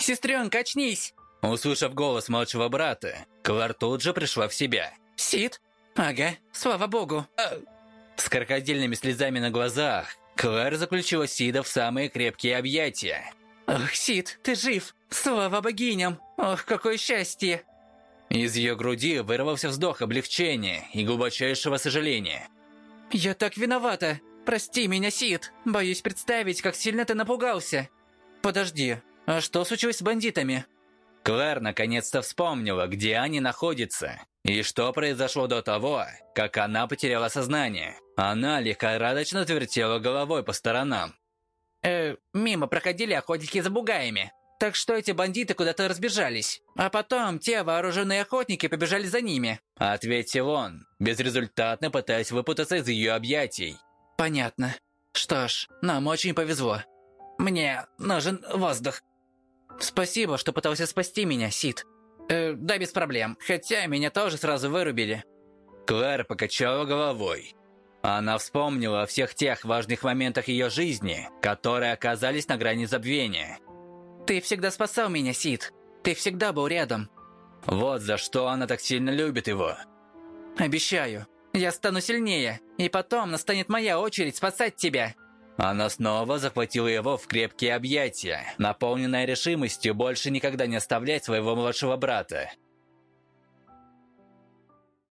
Сестренка, очнись!» Услышав голос младшего брата, Клэр тут же пришла в себя. «Сид? Ага, слава богу!» С крокодильными слезами на глазах, Клэр заключила Сида в самые крепкие объятия. «Ох, Сид, ты жив! Слава богиням! Ох, какое счастье!» Из ее груди вырвался вздох облегчения и глубочайшего сожаления. «Я так виновата! Прости меня, Сид! Боюсь представить, как сильно ты напугался!» «Подожди, а что случилось с бандитами?» Клэр наконец-то вспомнила, где они находятся, и что произошло до того, как она потеряла сознание. Она лихорадочно твертела головой по сторонам. «Э, мимо проходили охотники за бугаями. Так что эти бандиты куда-то разбежались. А потом те вооруженные охотники побежали за ними. Ответил он, безрезультатно пытаясь выпутаться из ее объятий. Понятно. Что ж, нам очень повезло. Мне нужен воздух. Спасибо, что пытался спасти меня, Сид. Э, да, без проблем. Хотя меня тоже сразу вырубили. Клэр покачала головой. Она вспомнила о всех тех важных моментах ее жизни, которые оказались на грани забвения. Ты всегда спасал меня, Сид. Ты всегда был рядом. Вот за что она так сильно любит его. Обещаю, я стану сильнее, и потом настанет моя очередь спасать тебя. Она снова захватила его в крепкие объятия, наполненная решимостью больше никогда не оставлять своего младшего брата.